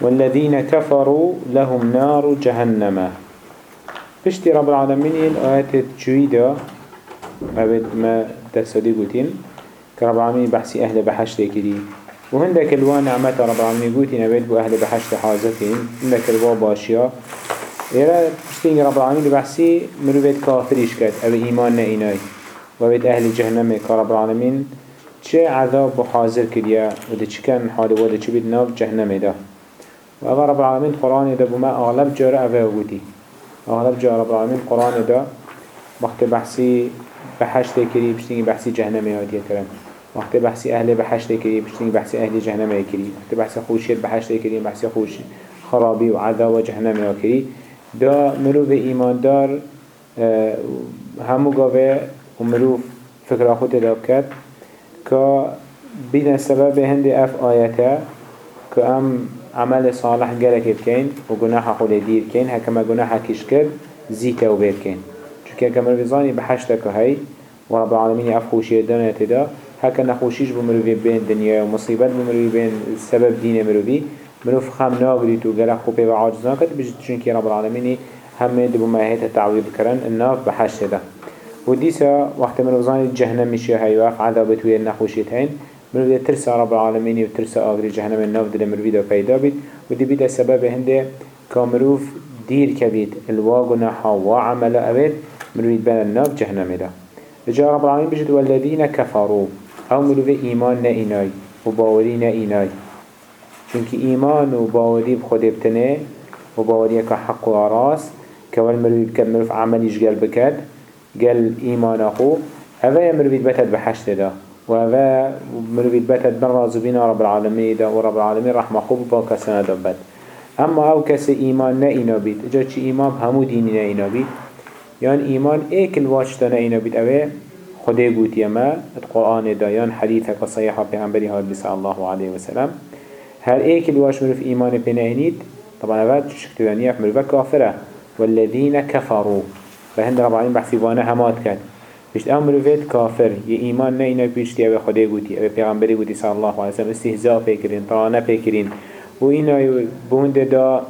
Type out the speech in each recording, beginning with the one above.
والذين كفروا لهم نار جهنم. بشتي رب العالمين الآيات تشويدا أبد ما تسدي قوتين. كرب العالمين بحسي أهل بحشت كدي وهندك الوان نعمة رب العالمين قوتين أبد بو أهل بحشت حازتين. هندك الوا باشيا إيرا بشتي رب العالمين بحسي مروفيت كافريش كد أو إيمان نئيناي وبيت أهل جهنم كرب العالمين. چه عذاب بحاضر كديا وده چه كان حاله وده چه بيد ناف جهنم ده. وأغا رب العالمين قرآن ده بما أغلب جارة أفا أغلب جارة رب العالمين قرآن ده وقت بحثي بحشت كري بشتيني بحثي جهنم يهاتي كرم وقت بحثي أهل بحشت كري بشتيني بحثي أهل جهنم كري وقت بحثي خوشيت بحشت كري بحثي خوش خرابي وعذاب وجهنم كري ده مروف إيمان دار آه همو قوة ومروف فكرة خود ده بكت كا بين السبب هندي اف آياته كأم عمل صالح جلك بكين وجناح خود دير كين هكما جناح كيش كد زيته وبير كين. چونك كما رفضاني بحشتك هاي ورب العالمين اف خوشي دانا تدا هكا نخوشيش بمروفي بين دنيا ومصيبات بمروفي بين سبب دين مروفي. مروف خام ناغريت وجلك خوبي وعاجزان كد بجد چونك رب العالمين هم دبو ما هيت التعويض كرن الناف بحشت ده. وديسا وقت من وزان جهنم مشي هيواف عذابت ويا النخوشيت هين مروفي ترسى رب العالمين وترسى آغري جهنم الناف دل مروفي دا پیدا بید. ودي بيدا سبب هنده كامروف دير كبيد الواغناحا وعمل أبد مروفي بنا الناف جهنم دا. جاء رب العالمين بجد والذين كفروا أو مروفي إيمان نئناي وباوري نئناي چونك إيمان وباوري بخود ابتنه وباوري كحق وراس كوال مروفي بكد مروف عمليش قلب بكد قال إيمان أخو هذا يمروفيد بتد بحشت ده وهذا مروفيد بتد من رازبين رب العالمين ده ورب العالمين رحمة خوب باك سنة دبت أما أو كس إيمان نئنا بيت جا چي إيمان همو ديني نئنا بيت يعني إيمان إيك الواجتا نئنا بيت أوه خده قوت يما القرآن ده يعني حديثك صحيحة بيعنبري هاد بسا الله عليه وسلم. هر إيك الواج مروف إيمان بنئنيد طبعا هذا شكتوانية مروف كافرة والذين كفروا فهند رب العالمين بحثي وأنا همات كان بشت امرو فيت كافر يه ايمان نه اینا بیشتی أو خدا گوتی أو پیغمبری گوتی صلی الله علیه وسلم استهزاء پیکرین طرانه پیکرین و اینا بوند دا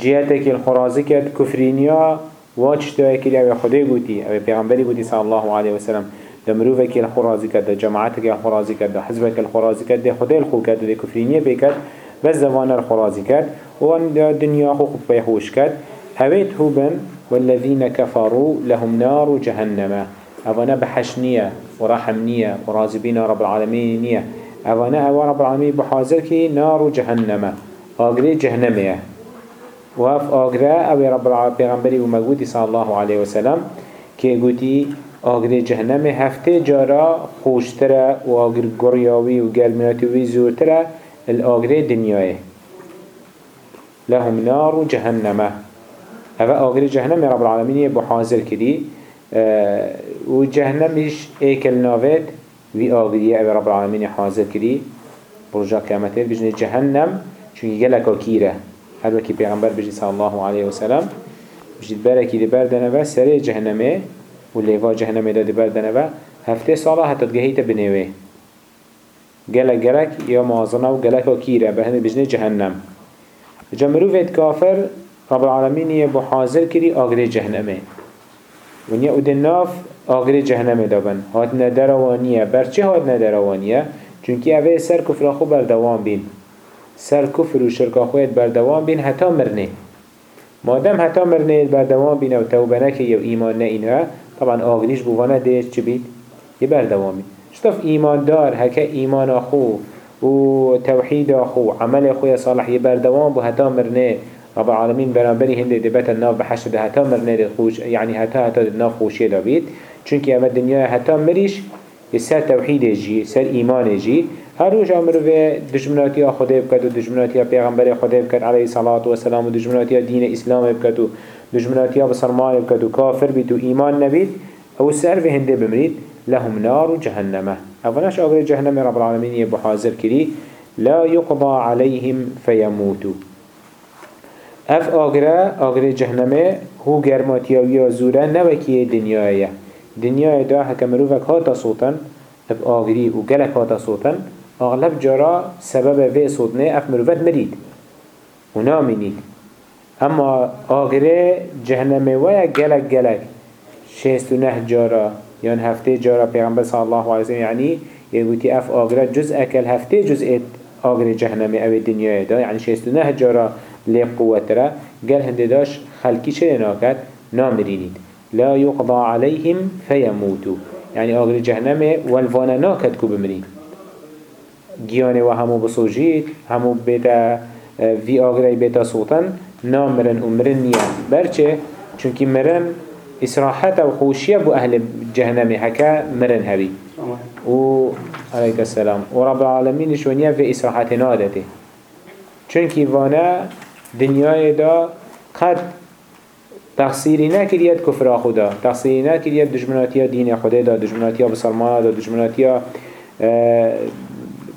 جهتك الخرازي كد كفرينيا واجتا كلي أو خدا گوتی أو پیغمبری گوتی صلی الله علیه وسلم دمروفك الخرازي كد جماعتك الخرازي كد حزبك الخرازي كد خدا الخو كد دي كفرينيا بكد بس زمان الخرازي كد وان دنيا خو خب بيخوش كد هويت هوبن والذين كفروا لهم نار جهنم. أفنا بحشنية ورحمنية ورازبين رب العالمين نية. أفنا رب العالمين بحاضر كي نار جهنم. أغري جهنمية وف أغرى أو رب العالمين ومجودي صلى الله عليه وسلم كي قوتي أغري جهنم هفته جارا خوشترى وأغر قرياوي وقلمناتوي زورترى الأغري دنياي لهم نار جهنم. هذا آخر جهنم رب العالمين بحاضر كدي آه و جهنمش ايكل نافت وي آخرية أو رب العالمين حاضر كدي برجا قيامته بجن جهنم چون يجلك كيرة هل وكي پیغمبر بجن صلى الله عليه وسلم بجد بركي دي بردنه سري جهنمه و ليفا جهنمه دا دي بردنه هفته صالة حتى تجهيت بنوه. جلك جلك يا مازنا و جلك كيرة بهن بجن جهنم. جمروفت كافر رب العالمین یه بو حاضر کری آگره جهنمه. و نیا او دناف آگره جهنمه دابن. هات ندروانیه. برچه هات ندروانیه؟ چونکی اوه سر کفر خو بردوان بین. سر کفر و شرک خویت بردوان بین حتی مرنه. مادم حتی مرنه بردوان بین و توبه نکه یا ایمان نه طبعا آگریش بوانه دیش چی بید؟ یه بردوام بین. شطف ایماندار هکه ایمان خو و توحید خو عمل خوی صالح یه بردوام بو حتی مرنه. رب العالمين برانبري هنده دبت الناف بحشد هتا مرنه خوش يعني هتا هتا الناف خوشي دابيت چونك أما الدنيا هتا مريش سر توحيد جي سر إيمان جي. هر روش امرو في دجمناتي خدا بكت و دجمناتي پیغمبر خدا بكت عليه الصلاة والسلام و دجمناتي دين إسلام بكت و دجمناتي بصرمان بكت و كافر بيت و إيمان نبيت. أو سر في هنده بمريد لهم نار جهنم. أولش اغر جهنم رب العالمين يبو حاضر كري لا يقضى عليهم فيموتوا. اف آگره آگره جهنمه هو گرماتیاوی و زوره نوکیه دنیایه دنیای دا هکه مروفک هاتا صوتن اف آگری و گلک هاتا صوتن اغلب جارا سبب في صوتنا اف مروفت مريد ونامينيد اما آگره جهنم ويا گلک گلک شیست و نه جارا یان هفته جارا پیغمبر صلی الله علیه وسلم یعنی یه اف آگره جز اکل هفته جزء آگره جهنم أو دنیای دا یعنی شیست و نه جارا ليب قوت را قال هنده داش خلقی چه ناکد نامرینید لا يقضى عليهم فيموتوا يعني آغر جهنم والوانا ناكد كو بمرين گیانه و همو بسوجید همو بیتا وی آغره بیتا صوتن نامرن و مرن نیان برچه چونکی مرن إسراحة و خوشیه بو أهل جهنم حكا مرن هبي و عليك السلام و رب العالمين شونيا في إسراحة نادته چونکی وأنا دنیای دا قد تقصیری نکرید کفر خدا. تقصیری نکرید دجمناتی دین خدا دا دجمناتی بسلمان دا دجمناتی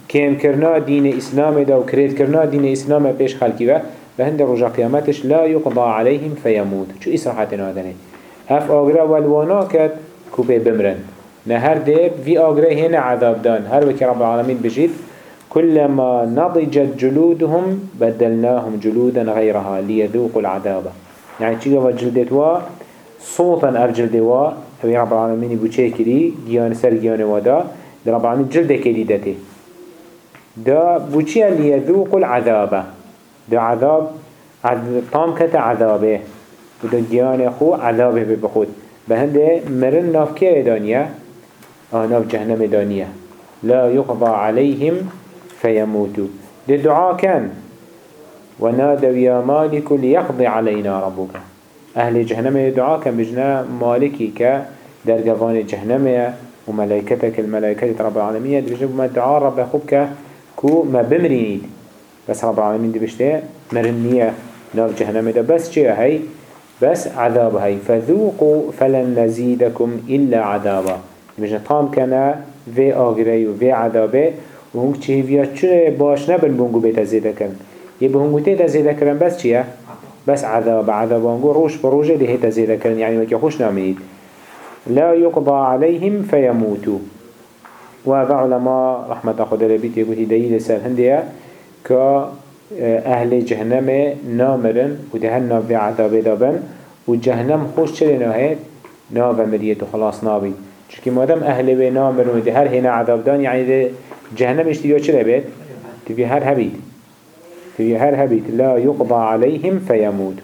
کم کرنا دین اسلام دا و کرید کرنا دین اسلام پیش خلقی و و هند رجا قیامتش لا يقضى عليهم فيموت شو إسراحات نادنه اف آگره والوانا کد کوبه بمرن. نهر دیب وی آگره هنا عذاب دان. هر وكي رب العالمين بجید كلما نضجت جلودهم بدلناهم جلودا غيرها ليذوقوا العذاب. يعني و جلدت وا؟ صوتا اف جلد وا. اوی رب العالمين بو چه کری؟ گیان سر گیان وادا در رب العالمين جلد کری دته دا بو چه ليذوقوا العذاب. دا عذاب طام كتا عذابه. ودا گیان خو عذابه بخود. بهنده مرن ناف که دانیه؟ آه ناف جهنم دانیه. لا يقضى عليهم فيموتوا دي كان. ونادوا يا مالك ليقضي علينا ربك. أهل جهنم دعاء كان بجنا مالكي ك درجوان جهنم وملائكتك الملائكة رب العالمين دي بجنا دعاء رب خوبك كو ما بمرينيد بس رب العالمين دي بجنا مرنية نار جهنم ده بس چه هاي بس عذاب هاي فذوقوا فلن نزيدكم إلا عذابا. بجنا طام كان في آغري وفي عذابه. و هنگ چه ویا چه باش نبن بونگو بیت زیده کن. یه به هنگو تیت زیده کرن بس چیه؟ بس عذاب عذاب هنگو روش بروجه ده هیت زیده کرن يعني وكي خوش نامید لا يقضى عليهم فيموتوا وهذا علماء رحمة خدا لبيت يقول هداية لسال هندية كا أهل جهنم نامرن ودهن ناف عذاب دابن وجهنم خوش چلي ناهيت ناف مريت وخلاص نابي چونكي مادام أهل بي نامرن ودهر هنا عذاب دان يعني ده جهنم اشتيا چرا بيت؟ تبي هر هبيت. تبي هر هبيت. لا يقضى عليهم فيموت.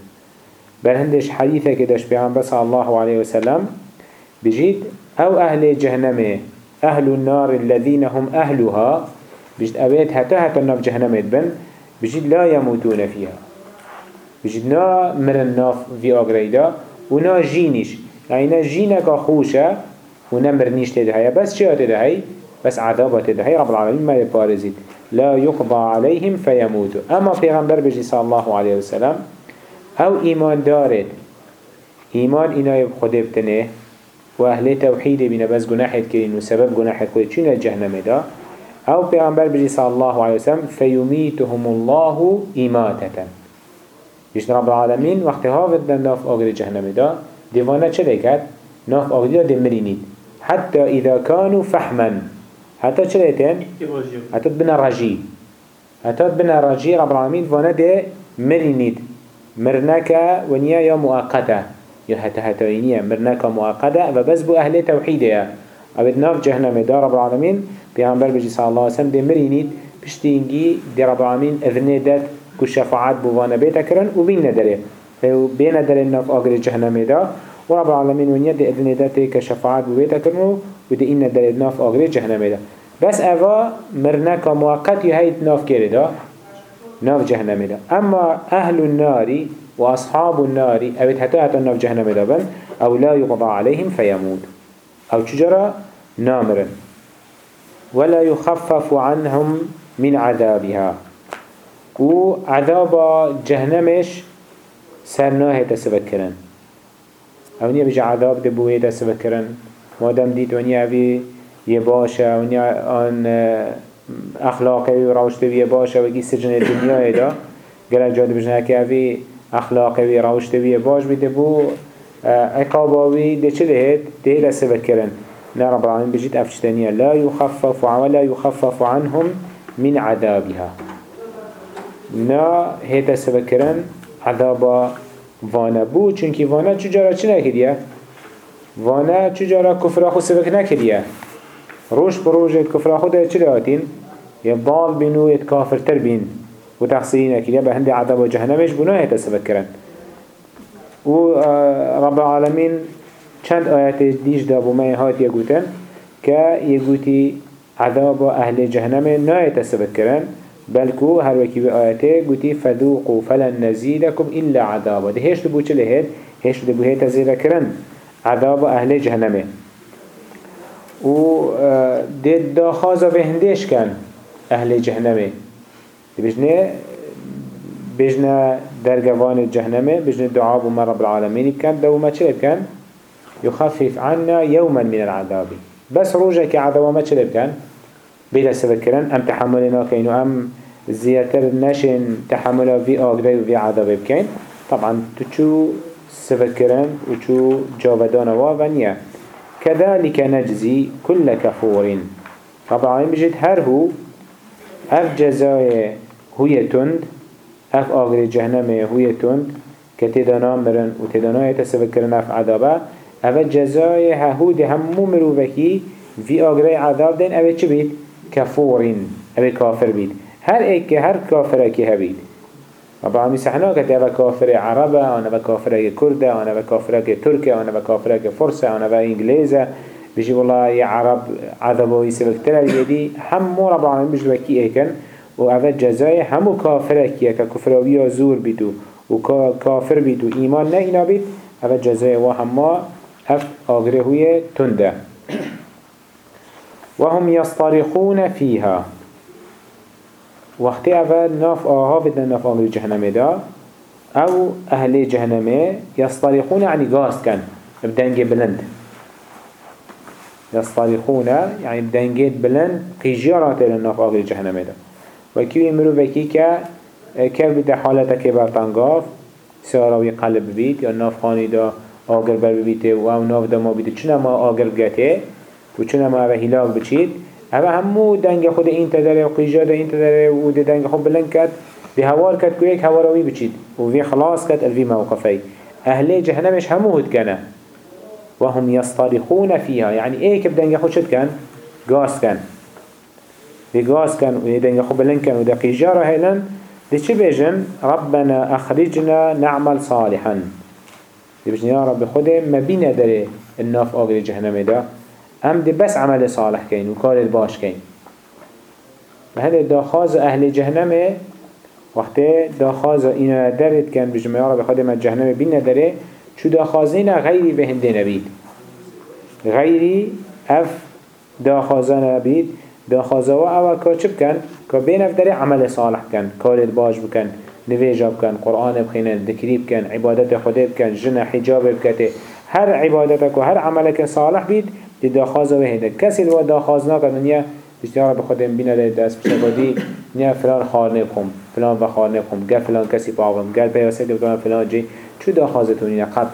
بل هندش حديثة كدش بيعن بس الله عليه وسلم؟ بجيت أو أهل جهنم أهل النار الذين هم أهلها بجد أبيت هتا هتا النار جهنم بن بجيت لا يموتون فيها. بجيت نا مرن ناف في أغريدا ونا جينيش. يعني جينك خوشة ونا مرنيش تدهي بس چه تدهي بس عذابات ده هي رب العالمين ما يبارزيد لا يقضى عليهم فيموتوا أما پیغمبر بجي صلى الله عليه وسلم أو إيمان دارد؟ إيمان إنا يبخده بتنه وأهل توحيد بنا بس جناحت كرين وسبب جناحت كرين چون الجهنم ده أو پیغمبر بجي صلى الله عليه وسلم فيميتهم الله إماتة بجي رب العالمين وقت هافت ناف آغر الجهنم ده ديوانا چه لكت؟ ناف ده دمرينيد حتى إذا كانوا فحما حتى چليتين حتى بنا رجي حتى بنا رجي رب العالمين وأنا ده مرينيد مرنكا ونيا يا مؤقتة يا حتى هتوينيا مرنكا مؤقتة وبس بو أهل توحيدية. أبد ناف جهنم دا رب العالمين. بيعنبر بجي صلى الله عليه وسلم ده مرينيد بشتينجي دي رب العالمين اذنه داد كو شفاعات بو وأنا بيتا كرن وبين ندره بين ندره ناف آقر جهنم دا ورب العالمين ونيا دي اذنه داد كشفاعات بو بيتا وده این ندارد ناف آگره جهنمه ده بس اوه مرنکا موقت يهيد ناف كيرده ناف جهنمه ده اما أهل النار واصحاب النار اوید حتى حتى ناف جهنمه ده بن أو لا يقضى عليهم فيموت أو چجرا نامرن. ولا يخفف عنهم من عذابها. و عذاب جهنمش سرناه تسبكرن أو نيا بجا عذاب دبوه تسبكرن مادام دید ونیا اوی یه باشه ونیا آن اخلاقی و روشتوی باشه وگی سجن دنیای دا گل جاد بجنه که اوی اخلاقی و روشتوی باش بیده بو عقاباوی ده چه دهید؟ ده لسه بکرن لا رب العالمين بجيت أفشتانية لا يخفف ولا يخفف عنهم من عذابها. نا هيتا سبكرن عذابا وأنا بو چونكي وأنا چجارا چه نكريا وأنا چجارا كفر خو سبك نكريا روش بروج كفر خو ده چه لاتين يضال بينو يتكافر تر بين وتحصيلين نكريا بهند عذاب جهنمش بنو هيتا سبكرن و رب العالمين چند آيات ديش دابو ما هات يقوتن كا يقوتي عذاب أهل جهنم نا يتسبكرن بلكو هر وكي بآياته قوتي فذوقوا فلن نزيدكم إلا عذابا ده هيش دبو چله هيد هيش دبو هيد تزيدكرن عذاب أهل جهنم و آه، ده داخازا بهندش كان أهل جهنم بجنه بجنه درجوان جهنم بجنه دعاء بما رب العالمين كان دو ما چله كان يخفف عنا يوما من العذاب. بس روجه كعذاب ما چله كان بلا سبكرن ام تحملنا كين ام زيادتر نشن تحمل في آقري وفي عذاب بكين طبعا تشو سبكرن وشو جاودان وافنيا كذلك نجزي كل كفور طبعا بجد هر هو اف جزاي هي تند اف آقري جهنم هي تند كتدانا مرن وتدانا يتسبكرن اف عذابه اف جزاي ههود همو مروفكي في آقري عذاب دين اف چه بيت؟ كفورين أبي كافر بيت هر ايك هر كافر كي هبيت طبعا مسحنا كتي أبا كافر عربة أنا أبا كافر كردة أنا أبا كافر تركيا أنا أبا كافر فرسة أنا أبا إنجليزة. بيجي والله يا عرب عذابه يسبك تلا يدي. همو رب العالمين بيجي وكي إيكن. وأبا جزاي همو كافر كي كفراوية زور بيتو وكافر بيتو إيمان نهينا بيت. أبا جزاي وهما هف آغره تندة. وهم يصطرخون فيها. وقت أفاد ناف آها بدنا ناف آغر جهنم دا أو أهل جهنم يصطرخون يعني غاز كان بدنج بلند. يصطرخون يعني بدنج بلند قيجيرات لناف آغر جهنم دا وكيو يمرو بكي كا كيف بدا حالتك برطنقاف ساراوي قلب بيت يا ناف خاني دا آغر بر بيته و ناف دا ما بيته چنا ما آغر بگته و چون ما هلاک بچید اوه همو دنگ خود این تداره و قیجاد این تداره و ده دنگ خود بلند کرد به هوار کرد که یک هواروی بچید و وی خلاص کرد الوی موقفی أهل جهنمش همو هد کنه. و هم يصطرخون فيها يعني إيه كب دنگ خود شد کن؟ گاز کن. في گاز کن و دنگ خود بلند کن و ده قیجاره هلن ده چه بيجن ربنا اخرجنا نعمل صالحا. ده بيجن يا رب خود ما بينا داره الناف آقل جهنم ده هم دي بس عمل صالح كين وكار الباش كين وهذا داخاز أهل جهنم وقت داخاز إنا درد كان بجمع رب خادم الجهنم بين دره شو داخازين غيري بهندين بيد غيري أف داخازان بيد داخازوا أو كاتشب كان كبين أف دره عمل صالح كان كار الباش بكن نویجا بکن قرآن بخینن ذکری بکن عبادت خدا بکن جن حجاب بکته. هر عبادتك و هر عملك صالح بید دی داخاز و هیده کسی دو داخاز نکرد نیا بشتیار به خودم بینه ده دست بشتگادی نیا فلان خانه بخم فلان و خانه بخم گل فلان کسی باغم گل پیاسه دو فلان جی چو داخازتونی قط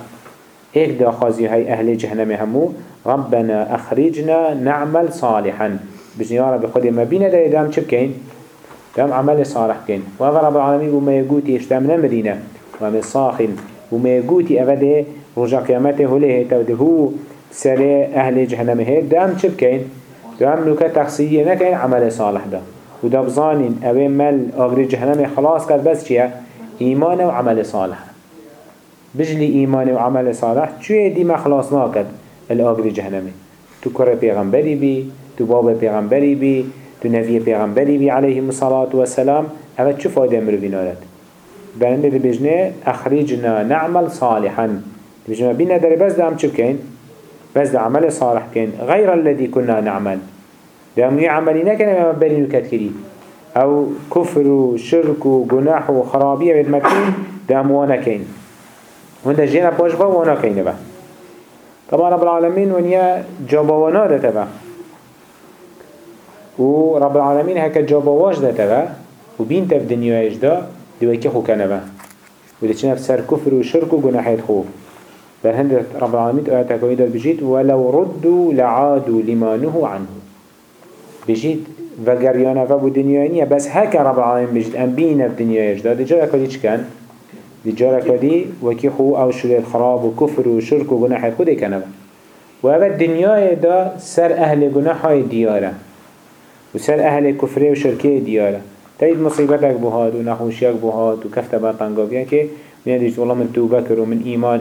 ایک داخازی های أهل جهنم همو ربنا اخرجنا نعمل صالحا بشتیار به خودم بینه ده دام چه بکین؟ دام عمل صالح کن و اول رب العالمین بو ما یگوتی اشتامنا مدینه و من صاخن بو ما یگوتی اوده رجا قیامته هله تاوده هو سر أهل جهنم هيد دام چه بكين؟ دام نوكا تخصيصية نكين عمل صالح ده وده بظانين اوه مل آغري جهنم خلاص كد بس چيه؟ إيمان وعمل صالح بجلي إيمان وعمل صالح چوه دي ما خلاص ناكد الآغري جهنم تو كره پیغمبری بي تو باب پیغمبری بي تو نبي پیغمبری بي عليهم الصلاة والسلام اوه چو فايده مروفين آلد بلنده دي بجنه أخرجنا نعمل صالحا بجنه بينا داره بس دام چو بكين؟ بس ده عمل صالح كان. غير الذي كنا نعمل. ده امني عملي نكن ما بلين وكتكري أو كفر وشرك وجناح وخرابية بدمكين ده اموانا كين وانده جينا باش با وأنا كين با طبعا رب العالمين ونيا جابوانا ده تبا و رب العالمين هكا جابواش ده تبا وبين تف دنيا إجدا دوكي خو كنبا وده كفر وشرك وجناحيت خوف بل هند رب العالمين آياتك ويدر بجيت ولو ردوا لعادوا لما نهوا عنه. بجيت و گریانه و بو دنیای نیه بس هک رب العالمین بجد أم بینه في دنیایش دا دی جارا کدی چکن دی جارا کدی وکی خو أو شرید خراب و کفر و شرک و گناح خود کنه و أو دنیای دا سر أهل گناح های دیاره و سر أهل کفره و شرکه دیاره تاید مصیبتك بهاد و نخوشیك بهاد و کفت برطنگاویه که من دیشت والله من توبة کرو من ایمان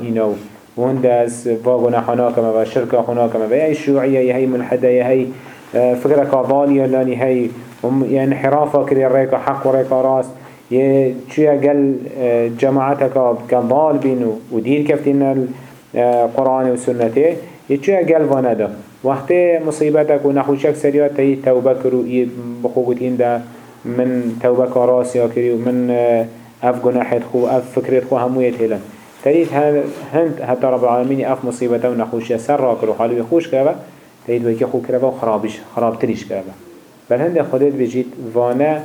اینو و هند از واغنا حناكما و شركة حناكما و يهي شوعية يهي ملحدة يهي فكرة كظالية لاني هي يعني انحرافة كري ريكا حق وريكا راس يه چويا قل جماعتك كضال بينو ودير كفتين القرآن والسنة يه چويا قل وأنا ده وقت مصيبتك ونخوشك سريات تهي توبة كرو بخوبتين ده من توبة كراس يا كري ومن اف گناحت خو اف فكرت خو همويت هلن تريد هند حتى رب العالمين اف مصيبته ونخوش سر را كرو حالي بخوش كرا تريد وكي خو كرا وخرابش خراب تريش كرا بل هند خودت بجيت وأنا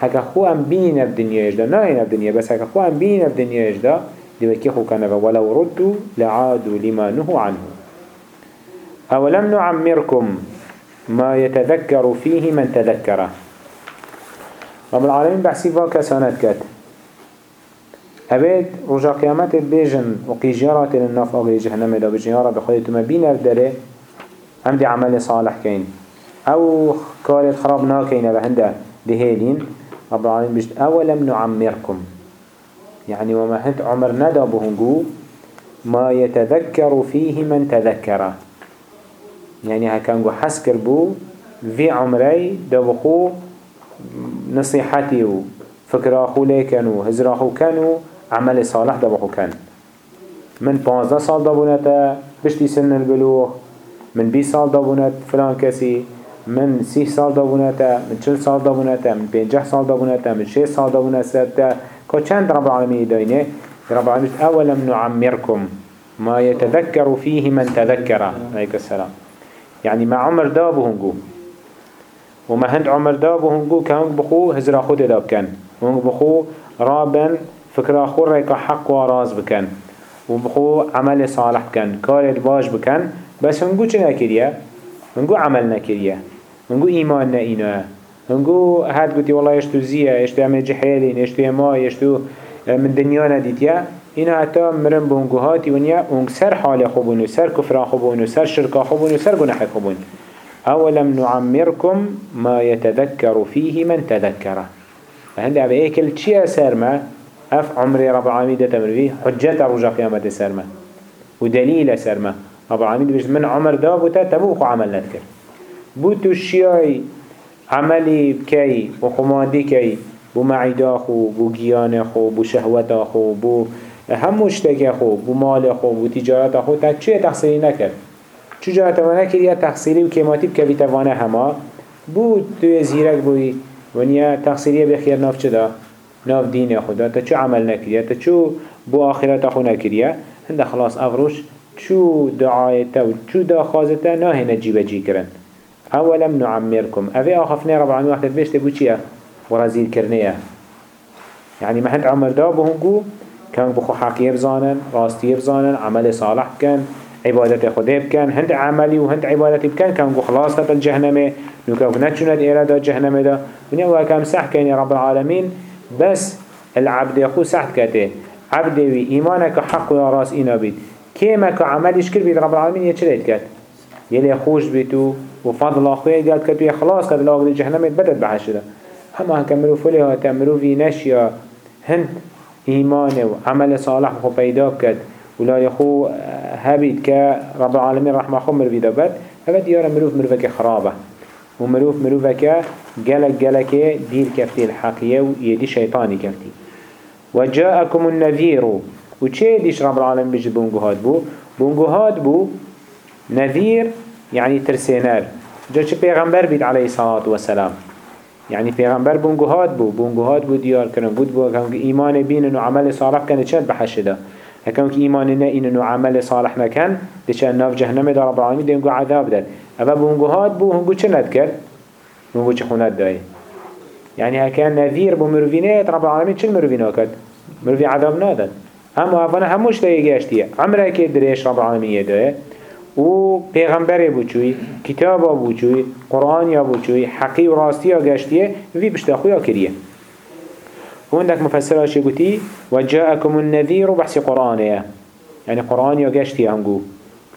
حكا خو ام بين الدنيا اجدا نا این الدنيا بس حكا خو ام بين الدنيا اجدا دي وكي خو كان ولو ردوا لعادوا لما نهوا عنه. أولم نعمركم ما يتذكر فيه من تذكره. رب العالمين بحسي فاكا سانت كات هبید رجا قیامت بیجن و قیجیارات لناف آقای جهنم دا بجیارا بخوید ما بین داره هم دی عمل صالح کین أو کارت خراب ناکینه به هنده دهیلین رب العالمين بجد أولم نعمركم. يعني وما هنت عمر ندا بهنجو ما يتذكر فيه من تذكره يعني هكانجو حسكر بو في عمري دبخو نصيحتي وفكر أخو ليكن وهزر أخو كانوا عمل صالح دبخو كان من 15 سال دابونتا بشتي سن البلوغ. من 20 سال دابونت فلان كسي من 6 سال دابونتا من 40 سال دابونتا من 50 سال دابونتا من 6 سال دابونتا كو چند رب العالمين داينه رب العالمين أولم نعمركم ما يتذكر فيه من تذكر عليك السلام. يعني ما عمر دابهم جو وما هند عمر دابهم جو كان بخو هزرا خود داب كان وهنگ بخو رابن فكرة خور ريكا حق وراز بكن وبخو عمل صالح بكن كارد باش بكن بس هنگو چه نكريا هنگو عمل نكريا هنگو إيمان نئينا هنگو هاد قلتي والله يشتو زيه يشتو عمل جحيلين يشتو ما يشتو من دنيا نديتيا إنا حتى مرن بهنگو هاتي ونيا هنگ سر حال خوبون سر كفر خوبون سر شركا خوبون سر گناح خوبون أولم نعمركم ما يتذكر فيه من تذكره فهند أبي إيكل چيا سرما أف عمري رب العالمين ده تمروي حجة رجا قيامة سرما ودليل سرما رب العالمين بيش من عمر ده بوتا تبوخ عمل نذكر. بوتو الشياي عملي بكي وخمادي كي بو معيدا خو بو جيان خو بو شهوتا خو بو هم مشتكي خو بو مال خو بو تجارت خو تا چه تحصيلي نكر چو جارت وأنا كريا تحصيلي و كيماتي بكي بتوانا هما بو تو يزيرك بوي ونیا تقصیریه بخیر ناف چه دا؟ ناف دین خدا تا چو عمل نکریه تا چو بو آخرت خو نکریه هنده خلاص افروش چو دعایتا و چو دا خوازتا ناه نجیب جی کرن. اولم نعمركم اوه آخفنه رب العالمين وقت بيشت بو چيه ورزيل كرنيه يعني ما هند عمر دا بهنگو كان بخو حقية بزانن راستية بزانن عمل صالح كان عبادت خدا بكن هند عملي وهند عبادتي بكن كان قو خلاص تبل جهنمه. نوكا ونتشوند إرادة جهنمه دا. ونيا وكام سح كان رب العالمين بس العبد يخو سح كته عبد وي إيمانك حق يا راس إنا بيت كيما كعملش كل بيت رب العالمين يتشريت كت يلي خوش بيتو وفضل أخويا قال كتو خلاص قد لاغد جهنمه بدت بحشده هما هكملوا فلها تمروا في نشيا هند إيمانه وعمل صالح وخو پیدا كت ولا يخو هبيت كرب العالمين رحمة خو مروي دابت هبت ديارة مروف مروفك ومروف مروفك جلك جلك دير كفتي الحقية ويدي شيطاني كفتي وجاءكم النذير وچه ديش رب العالمين بيجي بونجوهات بو بونجوهات بو نذير يعني ترسينار جا چه پیغمبر بيت عليه الصلاة والسلام يعني پیغمبر بونجوهات بو بونجوهات بو ديار كرن بود بو ايمان بين وعمل صالح كان چند بحشده هكذا إيمان نه إنه عمل صالح نكن دشان ناف جهنم دار رب العالمين دينجو عذاب داد. أبا بونجو هاد بو هنجو چه ندكر بونجو چه خونات داي يعني هكذا نذير بمروفينات رب العالمين چه مروفينا كد مروفي عذاب نادد أما أفنا هموش تايجاشتية عمره كي دريش رب العالمين يدوه و پیغمبر بوچوی کتاب بوچوی قرآن یا بوچوی حقی و راستی یا گشتیه وی بشتاخو یا کریه. وعندك مفسر هاشي قتي وجاءكم النذير بحث قرآنية يعني قرآن يا هنقو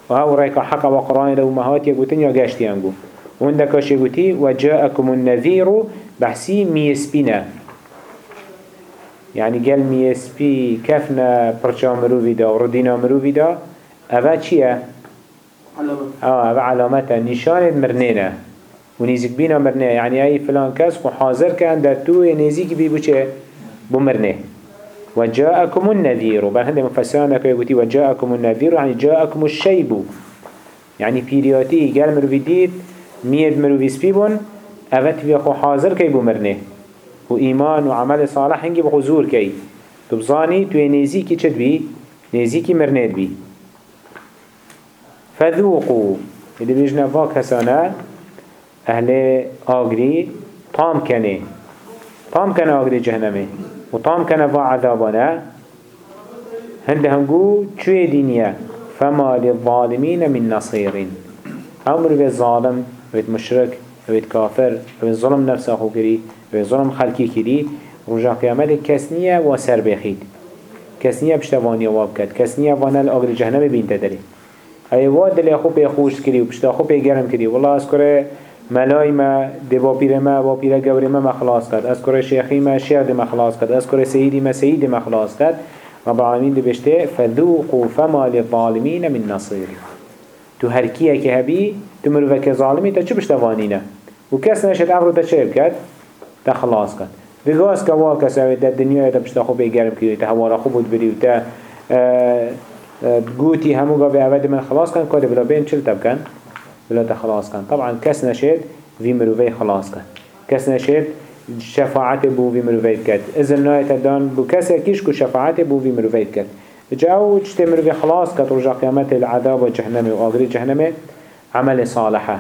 وهو رأيك حق وقرآن لو مهات يا قشتي هنقو وعندك هاشي قتي وجاءكم النذير بحثي ميسبنا يعني قال ميسبي كفنا برشا مروفي دا وردينا مروفي دا أفا چيه؟ علامة. آه أفا علامتا نشان مرنينه ونيزك بينا مرنه يعني أي فلان كس وحاضر كان در تو نيزيك بي بوچه بمرنه. وجاءكم النذير. بل هنده مفسران كي وجاءكم النذير يعني جاءكم الشيب. يعني بيرياتي قال مروفي ديد ميد مروفي سبيبون أفت في أخو حاضر كي بمرنه. وإيمان وعمل صالح هنجي بخزور كي تبزاني توي نيزيكي چد بي نيزيكي مرنيد بي فذوقوا اللي بيجنا فاك هسانا أهل آغري طام كنه طام كنه آغري جهنمه. وطام كان فا عذابنا. هند هنقو چوه دينيا فما للظالمين من نصير أمر في الظالم بيت مشرك بيت كافر بيت ظلم نفسه كري بيت ظلم خلقي كري رجع قيامت كسنية وسر بخيد كسنية بشتواني وابكت كسنية وأنا الأغر جهنم بين تدري اي واد اللي اخو بيخوش كري وبشتا اخو بيگرم كري والله اذكره ملای ما دی با پیر ما با پیر گوری ما خلاص کرد. از کره شیخی ما شیخ دی ما خلاص کرد. از کره سیدی ما سیدی ما خلاص کرد. رب العالمین دی بشته فذوقوا فما للظالمین من نصير تو هر کیه که هبی تو مروفه که ظالمی تا چه بشتوانینه و کس نشد امرو تا چه بکد تا خلاص کرد. دیگاز که وا کسا در دنیا تا بشتا خوب بگرم که تا هوا خوب بود بری و تا گوتی همو گا به اول من خلاص کن کاری بلا بین چل تب کن بلا خلاص كان. طبعا كس نشد في مروفي خلاص كان. كس نشد شفاعت بو في مروفي كد إذن نايت دان بو كس كيش كو بو في مروفي كد جاو جت مروفي خلاص كد رجع قيامت العذاب وجهنم وآخر جهنم. عمل صالحة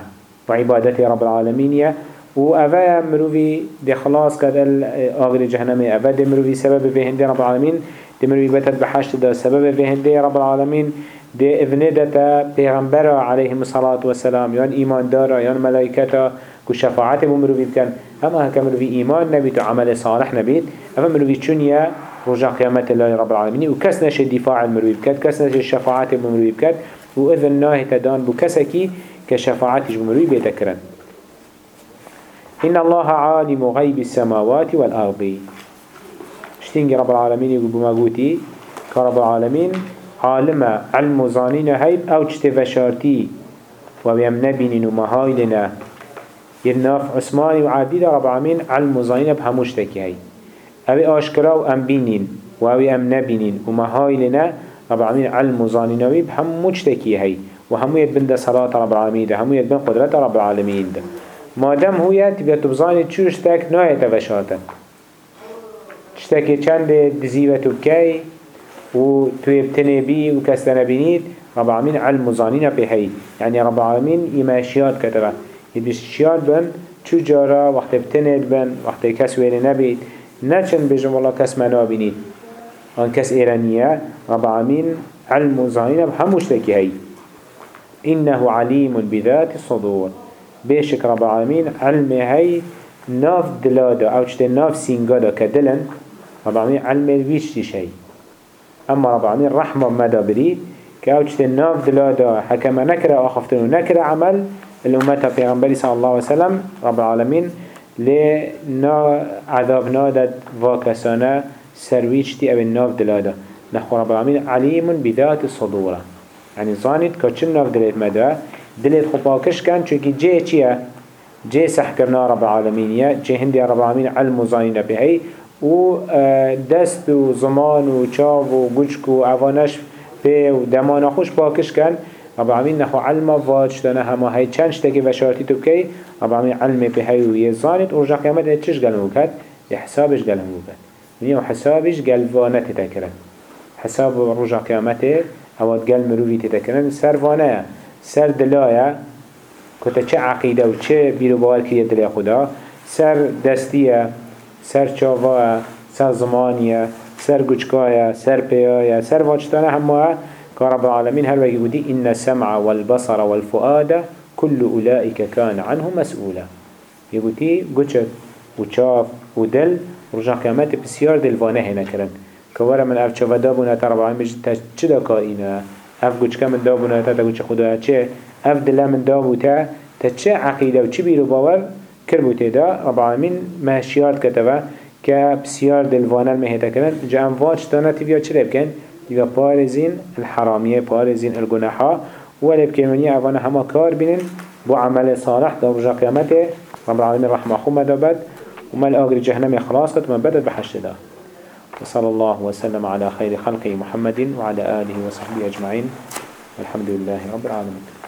وعبادة رب العالمين. يا وأفا مروفي دي خلاص كد آخر جهنم. أفا دي مروفي سبب في هندي رب العالمين. دي مروفي بتت بحشت دا سبب في هندي رب العالمين. ده اذنه دتا پیغمبر عليه الصلاة والسلام يان ايمان دارا يان ملائكتا كو شفاعت بمروفي بكن اما هكا مروفي ايمان نبيت وعمل صالح نبيت اما مروفي چونيا رجع قيامت الله رب العالمين وكس نشي دفاع المروفي بكت كس نشي الشفاعت بمروفي بكت وإذن ناه تدان بكسكي كشفاعتش بمروفي بيتكرن إن الله عالم غيب السماوات والأرض. اشتنجي رب العالمين يقول بما قوتي كرب العالمين عالم علم زانين هيد أو چت وشارتي وبيم نبينين ومهايلنا يرناف عثماني وعديد رب العالمين علم زانين بهموش تكي هيد أو اشكرا و ام بينين و أو ام نبينين ومهايلنا رب العالمين علم زانين بهموش تكي هيد وهمو يدبن ده صلاة رب العالمين ده همو يدبن قدرة رب العالمين ده. ما دام هو يتبقى تبزاني چوش تك نايت وشارتا چتاكي چند دزيوة تبكي و توی بتنه بی و کس نبینید رب العالمین علم مزانین به هی یعنی رب شیاد کتره. یدیش شیاد بن چو جارا وقت بتنه بن وقت ویل نبید. نچن بجم والله کس منا بینید. آن کس ایرانیه رب العالمین علم مزانین به هموش تکی هی إنه عليم بذات الصدور بيشك رب العالمين علم هاي ناف دلادا أو شتى ناف سينجادا كدلن رب العالمين علم الويش شيء اما رب العالمين رحمة مدى بريد كأوجت الناف دلادا حكما نكرا وخفتنو نكرا عمل الأمة في غنبري صلى الله عليه وسلم رب العالمين لنا عذاب نادد واكسانا سرويشتي أو الناف دلادا نخو رب العالمين عليم بذات الصدور يعني زانت كتشن ناف دلت مدى دلت خباكش كان چونكي جي چيه جي سحكرنا رب العالمين جي هندي رب العالمين علم زانين بهي و دست و زمان و چاو و گوچک و عوانش پی و دمان خوش پاکش کن. رب العالمین نخو علم واج دانه همه های چند شتکی و شارتی تو بکی رب العالمین علم پی هی و یه زانت و رجا قیامت چش گلمو کد؟ یه حسابش گلمو کد و حسابش گلوانه تتکرن حساب رجا قیامت اواد گل مروی تتکرن سر وانه سر دلایه. کتا چه عقیده و چه بیرو باور کریه دل خدا. سر دستیه. سر چاوا سر زمانیه سر گوچکایه سر پیایه سر واجتانه همه كرب العالمين هل ويقولي إن السمع والبصر والفؤاد كل أولئك كان عنه مسؤولا. يقولي قجت وشاف ودل رجع كامات بسيار دلوانه هنا كرن كوارا من أف شوفا دابونا ترى العالمين چدا كائنا أف قج كمن دابونا تا قج خدا أف دلا من دابوتا تا چه عقيدة و چه بيرو باور؟ كربوتي دا رب العالمين ما شيارت كتبه كبسيار دلوانه المهتا كرن جا واج دانا تبيا چرا بكن يبقى بارزين الحرامية بارزين الجناحة ولا بكمنية أفانا هما كار بينن بو عمل صالح دا رجا قيامته رب العالمين رحمه خوما دابد وما الأجر جهنم خلاص قد ما بدت بحشت دا وصلى الله وسلم على خير خلقه محمد وعلى آله وصحبه أجمعين والحمد لله رب العالمين